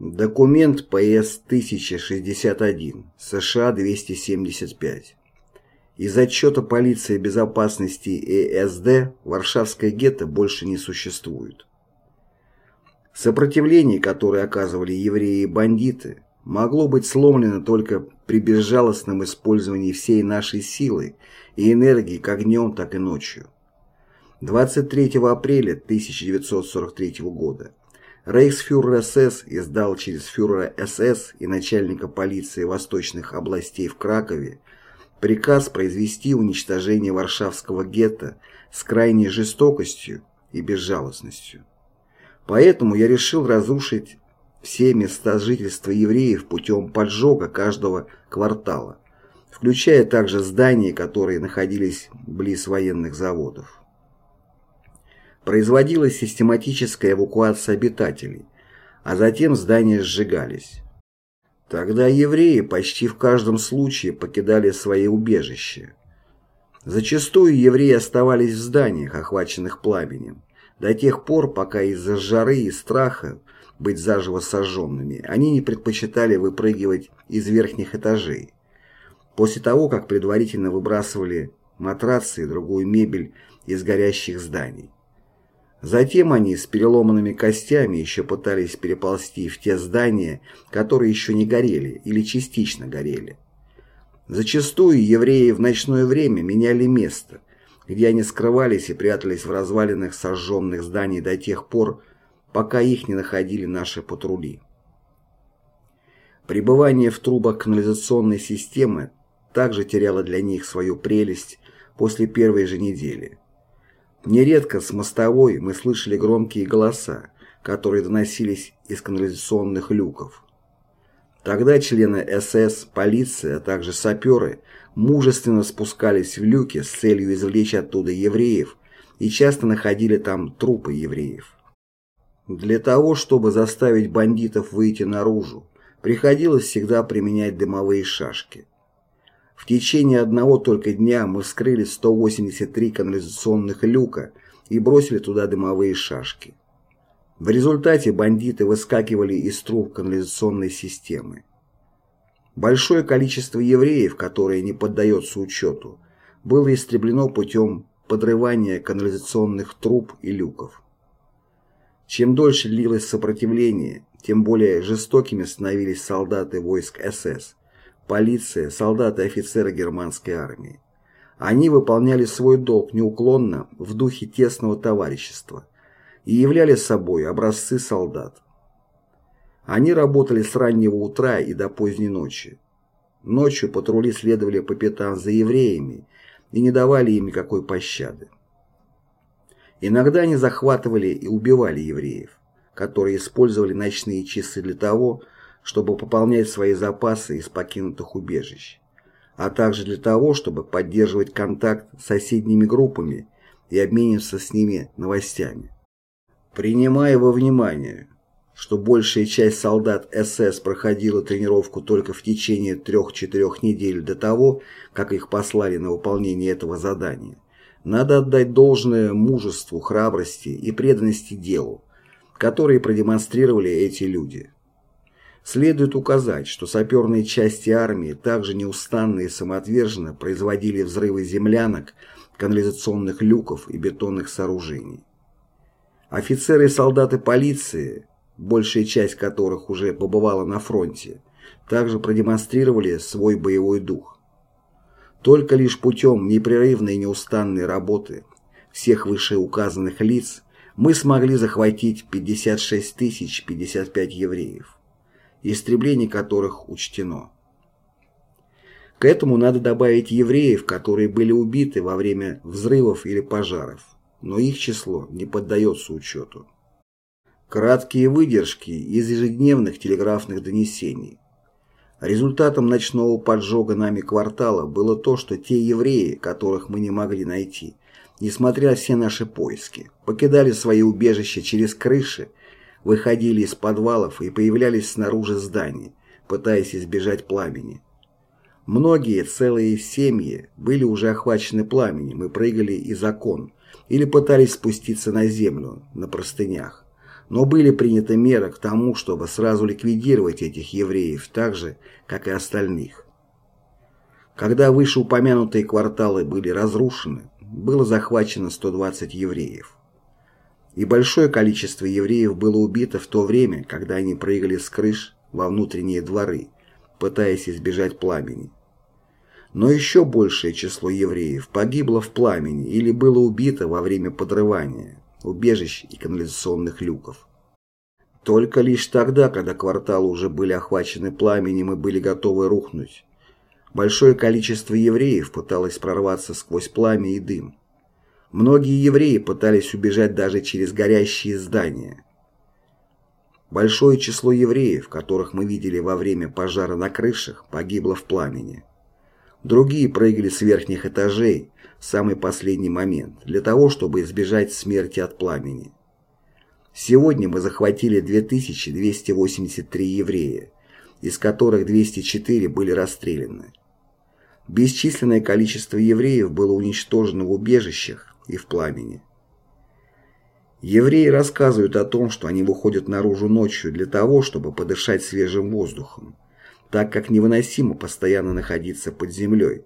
Документ ПС-1061, США-275. Из отчета полиции безопасности ЭСД Варшавское гетто больше не существует. Сопротивление, которое оказывали евреи и бандиты, могло быть сломлено только при безжалостном использовании всей нашей силы и энергии как днем, так и ночью. 23 апреля 1943 года Рейхсфюрер СС издал через фюрера СС и начальника полиции восточных областей в Кракове приказ произвести уничтожение Варшавского гетто с крайней жестокостью и безжалостностью. Поэтому я решил разрушить все места жительства евреев путем поджога каждого квартала, включая также здания, которые находились близ военных заводов. Производилась систематическая эвакуация обитателей, а затем здания сжигались. Тогда евреи почти в каждом случае покидали свои убежища. Зачастую евреи оставались в зданиях, охваченных пламенем, до тех пор, пока из-за жары и страха быть заживо сожженными, они не предпочитали выпрыгивать из верхних этажей. После того, как предварительно выбрасывали матрацы и другую мебель из горящих зданий. Затем они с переломанными костями еще пытались переползти в те здания, которые еще не горели или частично горели. Зачастую евреи в ночное время меняли место, где они скрывались и прятались в развалинах сожженных зданий до тех пор, пока их не находили наши патрули. Пребывание в трубах канализационной системы также теряло для них свою прелесть после первой же недели. Нередко с мостовой мы слышали громкие голоса, которые доносились из канализационных люков. Тогда члены СС, полиция, а также саперы мужественно спускались в люки с целью извлечь оттуда евреев и часто находили там трупы евреев. Для того, чтобы заставить бандитов выйти наружу, приходилось всегда применять дымовые шашки. В течение одного только дня мы вскрыли 183 канализационных люка и бросили туда дымовые шашки. В результате бандиты выскакивали из труб канализационной системы. Большое количество евреев, которое не поддается учету, было истреблено путем подрывания канализационных труб и люков. Чем дольше длилось сопротивление, тем более жестокими становились солдаты войск СС, полиция, солдаты и офицеры германской армии. Они выполняли свой долг неуклонно в духе тесного товарищества и являли собой образцы солдат. Они работали с раннего утра и до поздней ночи. Ночью патрули следовали по пятам за евреями и не давали им никакой пощады. Иногда они захватывали и убивали евреев, которые использовали ночные часы для того, чтобы пополнять свои запасы из покинутых убежищ, а также для того, чтобы поддерживать контакт с соседними группами и обмениваться с ними новостями. Принимая во внимание, что большая часть солдат СС проходила тренировку только в течение трех-четырех недель до того, как их послали на выполнение этого задания, надо отдать должное мужеству, храбрости и преданности делу, которые продемонстрировали эти люди. Следует указать, что саперные части армии также неустанно и самоотверженно производили взрывы землянок, канализационных люков и бетонных сооружений. Офицеры и солдаты полиции, большая часть которых уже побывала на фронте, также продемонстрировали свой боевой дух. Только лишь путем непрерывной и неустанной работы всех вышеуказанных лиц мы смогли захватить 56 055 евреев истребление которых учтено. К этому надо добавить евреев, которые были убиты во время взрывов или пожаров, но их число не поддается учету. Краткие выдержки из ежедневных телеграфных донесений. Результатом ночного поджога нами квартала было то, что те евреи, которых мы не могли найти, несмотря на все наши поиски, покидали свои убежища через крыши выходили из подвалов и появлялись снаружи зданий, пытаясь избежать пламени. Многие целые семьи были уже охвачены пламенем и прыгали из окон или пытались спуститься на землю на простынях, но были приняты меры к тому, чтобы сразу ликвидировать этих евреев так же, как и остальных. Когда вышеупомянутые кварталы были разрушены, было захвачено 120 евреев. И большое количество евреев было убито в то время, когда они прыгали с крыш во внутренние дворы, пытаясь избежать пламени. Но еще большее число евреев погибло в пламени или было убито во время подрывания убежищ и канализационных люков. Только лишь тогда, когда кварталы уже были охвачены пламенем и были готовы рухнуть, большое количество евреев пыталось прорваться сквозь пламя и дым. Многие евреи пытались убежать даже через горящие здания. Большое число евреев, которых мы видели во время пожара на крышах, погибло в пламени. Другие прыгали с верхних этажей в самый последний момент, для того, чтобы избежать смерти от пламени. Сегодня мы захватили 2283 еврея, из которых 204 были расстреляны. Бесчисленное количество евреев было уничтожено в убежищах, и в пламени. Евреи рассказывают о том, что они выходят наружу ночью для того, чтобы подышать свежим воздухом, так как невыносимо постоянно находиться под землей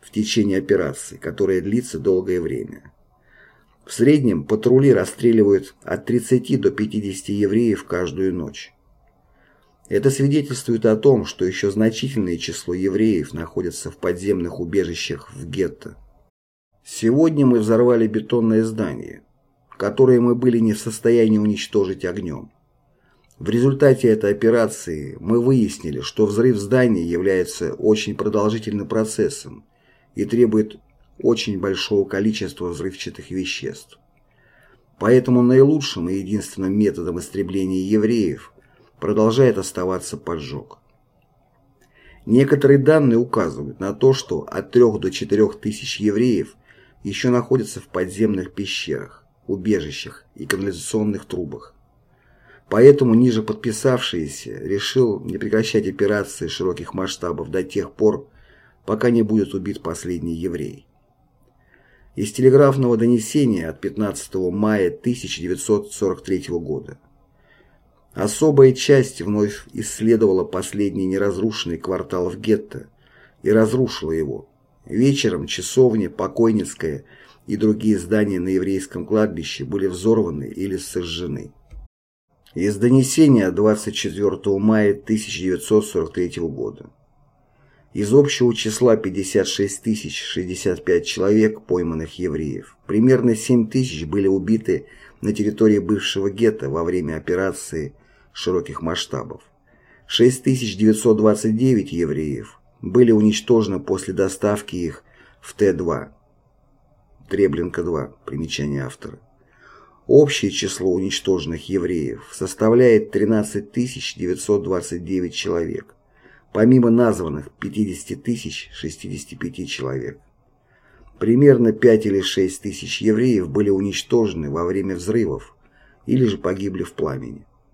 в течение операции, которая длится долгое время. В среднем патрули расстреливают от 30 до 50 евреев каждую ночь. Это свидетельствует о том, что еще значительное число евреев находятся в подземных убежищах в гетто. Сегодня мы взорвали бетонное здание, которое мы были не в состоянии уничтожить огнем. В результате этой операции мы выяснили, что взрыв здания является очень продолжительным процессом и требует очень большого количества взрывчатых веществ. Поэтому наилучшим и единственным методом истребления евреев продолжает оставаться поджог. Некоторые данные указывают на то, что от 3 до 4 тысяч евреев еще находятся в подземных пещерах, убежищах и канализационных трубах. Поэтому ниже подписавшиеся решил не прекращать операции широких масштабов до тех пор, пока не будет убит последний еврей. Из телеграфного донесения от 15 мая 1943 года. Особая часть вновь исследовала последний неразрушенный квартал в гетто и разрушила его, Вечером часовня, покойницкая и другие здания на еврейском кладбище были взорваны или сожжены. Из донесения 24 мая 1943 года. Из общего числа 56 065 человек, пойманных евреев, примерно 7 тысяч были убиты на территории бывшего гетто во время операции широких масштабов. 6929 евреев были уничтожены после доставки их в Т-2. Треблинка-2. Примечание автора. Общее число уничтоженных евреев составляет 13 929 человек, помимо названных 50 065 человек. Примерно 5 или 6 тысяч евреев были уничтожены во время взрывов или же погибли в пламени.